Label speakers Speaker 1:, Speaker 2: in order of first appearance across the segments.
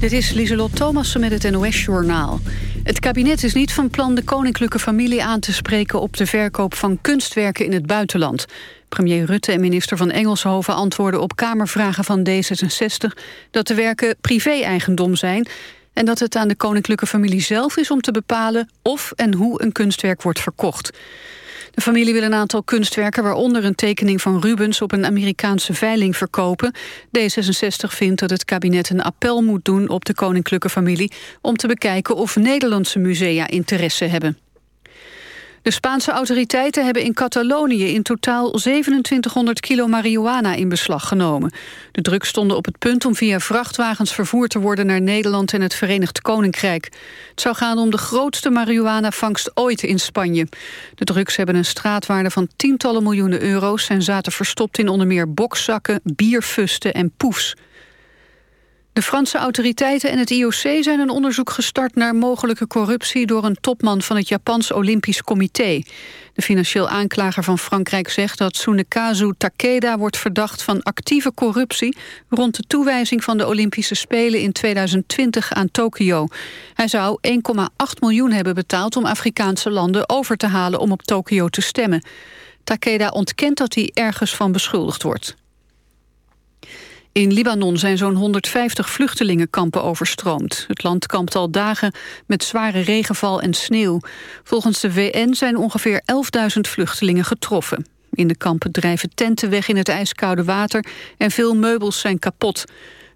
Speaker 1: Dit is Lieselot Thomassen met het NOS-journaal. Het kabinet is niet van plan de koninklijke familie aan te spreken... op de verkoop van kunstwerken in het buitenland. Premier Rutte en minister van Engelshoven antwoorden op Kamervragen van D66... dat de werken privé-eigendom zijn... en dat het aan de koninklijke familie zelf is om te bepalen... of en hoe een kunstwerk wordt verkocht. De familie wil een aantal kunstwerken, waaronder een tekening van Rubens... op een Amerikaanse veiling verkopen. D66 vindt dat het kabinet een appel moet doen op de koninklijke familie... om te bekijken of Nederlandse musea interesse hebben. De Spaanse autoriteiten hebben in Catalonië in totaal 2700 kilo marihuana in beslag genomen. De drugs stonden op het punt om via vrachtwagens vervoerd te worden naar Nederland en het Verenigd Koninkrijk. Het zou gaan om de grootste marihuana-vangst ooit in Spanje. De drugs hebben een straatwaarde van tientallen miljoenen euro's en zaten verstopt in onder meer bokzakken, bierfusten en poefs. De Franse autoriteiten en het IOC zijn een onderzoek gestart naar mogelijke corruptie door een topman van het Japans Olympisch Comité. De financieel aanklager van Frankrijk zegt dat Tsunekazu Takeda wordt verdacht van actieve corruptie rond de toewijzing van de Olympische Spelen in 2020 aan Tokio. Hij zou 1,8 miljoen hebben betaald om Afrikaanse landen over te halen om op Tokio te stemmen. Takeda ontkent dat hij ergens van beschuldigd wordt. In Libanon zijn zo'n 150 vluchtelingenkampen overstroomd. Het land kampt al dagen met zware regenval en sneeuw. Volgens de VN zijn ongeveer 11.000 vluchtelingen getroffen. In de kampen drijven tenten weg in het ijskoude water... en veel meubels zijn kapot.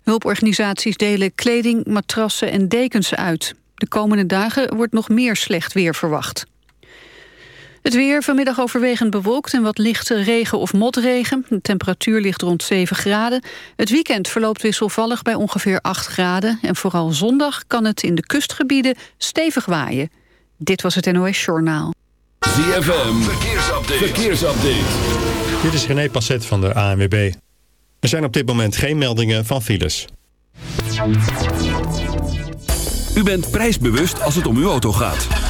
Speaker 1: Hulporganisaties delen kleding, matrassen en dekens uit. De komende dagen wordt nog meer slecht weer verwacht. Het weer vanmiddag overwegend bewolkt en wat lichte regen of motregen. De temperatuur ligt rond 7 graden. Het weekend verloopt wisselvallig bij ongeveer 8 graden. En vooral zondag kan het in de kustgebieden stevig waaien. Dit was het NOS Journaal.
Speaker 2: ZFM, verkeersupdate. verkeersupdate.
Speaker 3: Dit is René Passet van de ANWB. Er zijn op dit moment geen meldingen van files.
Speaker 2: U bent prijsbewust als het om uw auto gaat.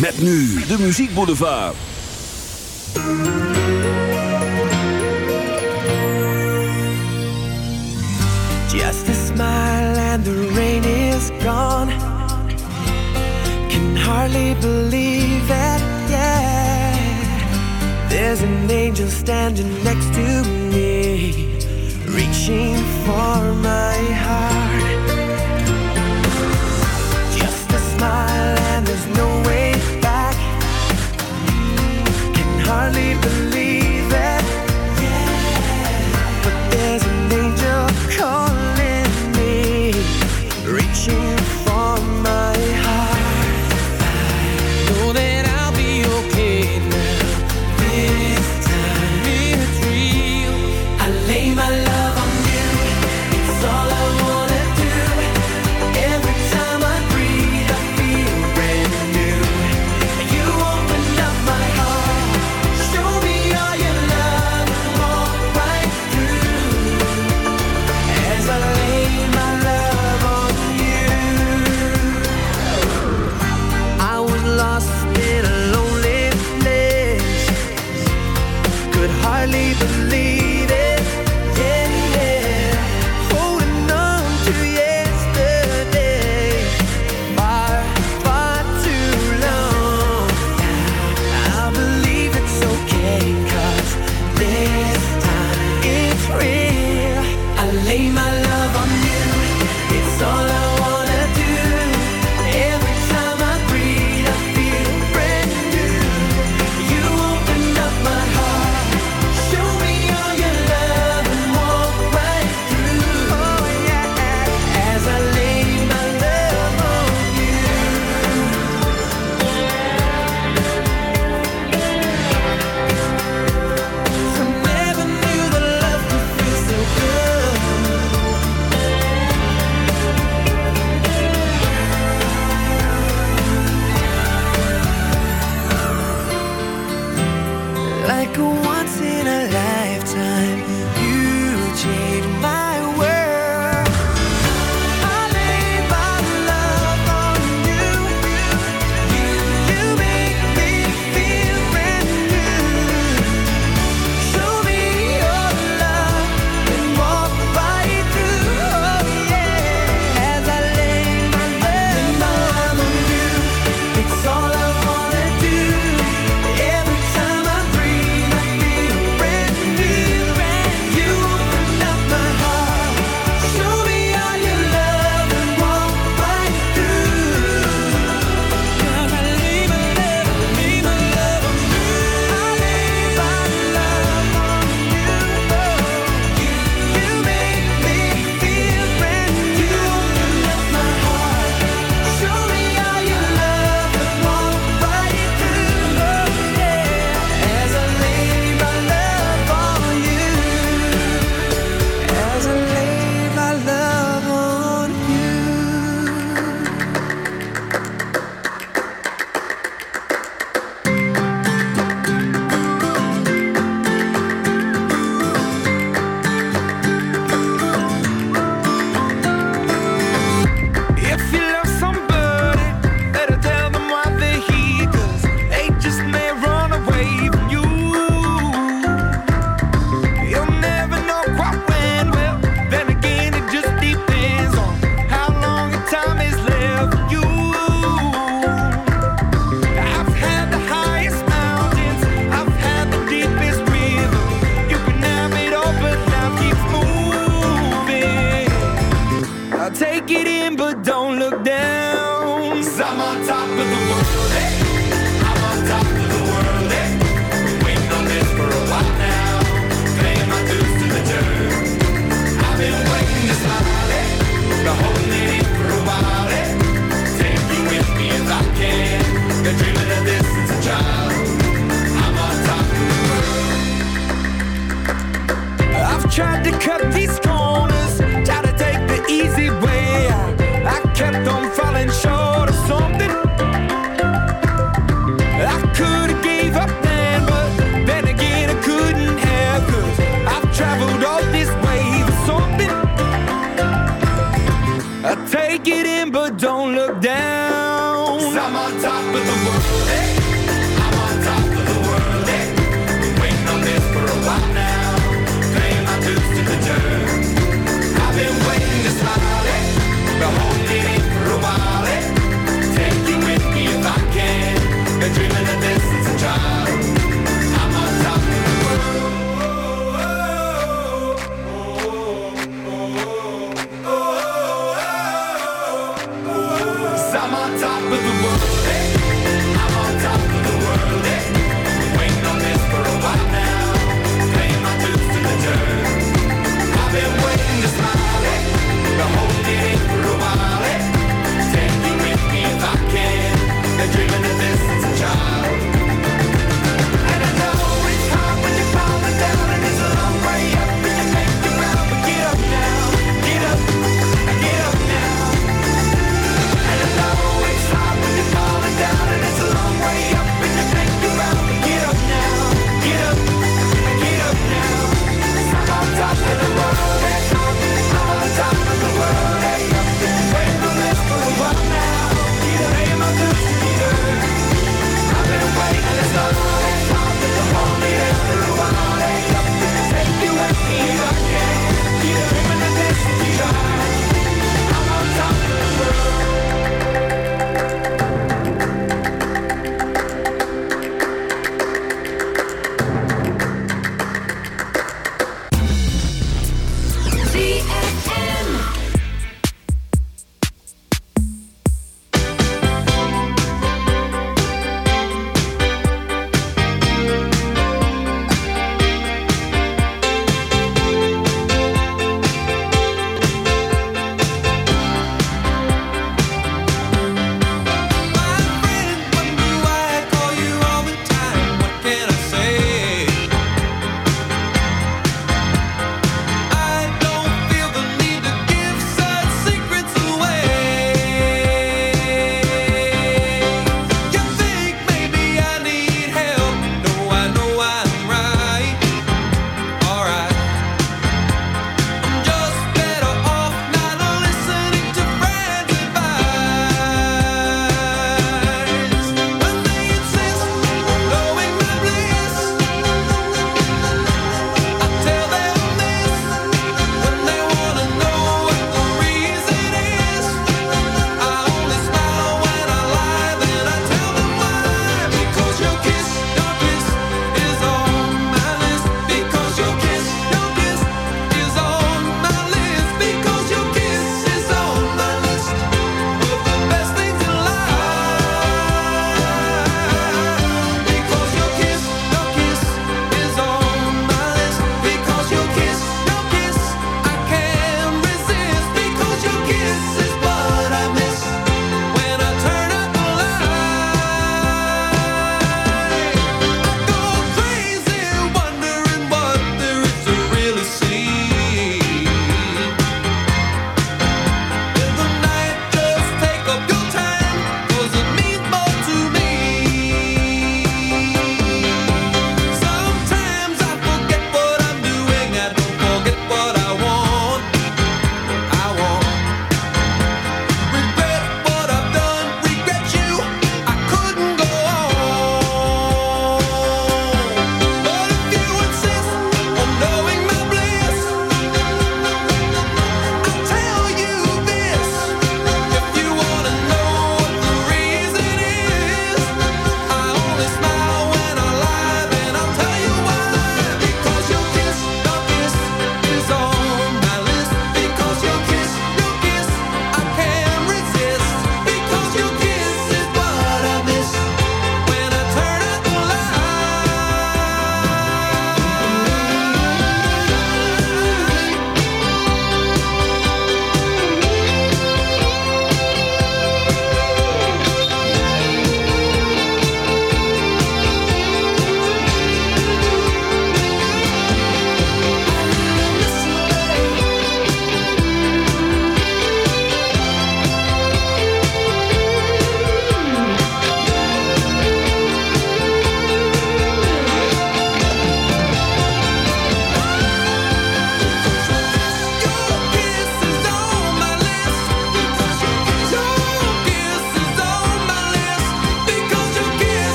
Speaker 2: Met nu de Muziek Boulevard.
Speaker 4: Just a smile and the rain is gone. Can hardly believe it, yeah. There's an angel standing next to me, reaching for my heart. Just a smile and there's no way hardly believe it. But there's an angel calling me, reaching
Speaker 2: barely believe.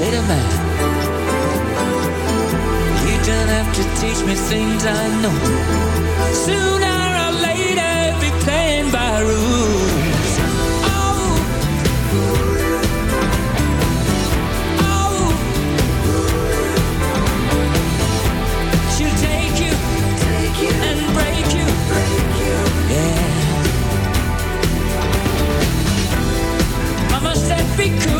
Speaker 2: city man. You don't have to teach me things I know. Sooner or later, be playing by rules. Be cool.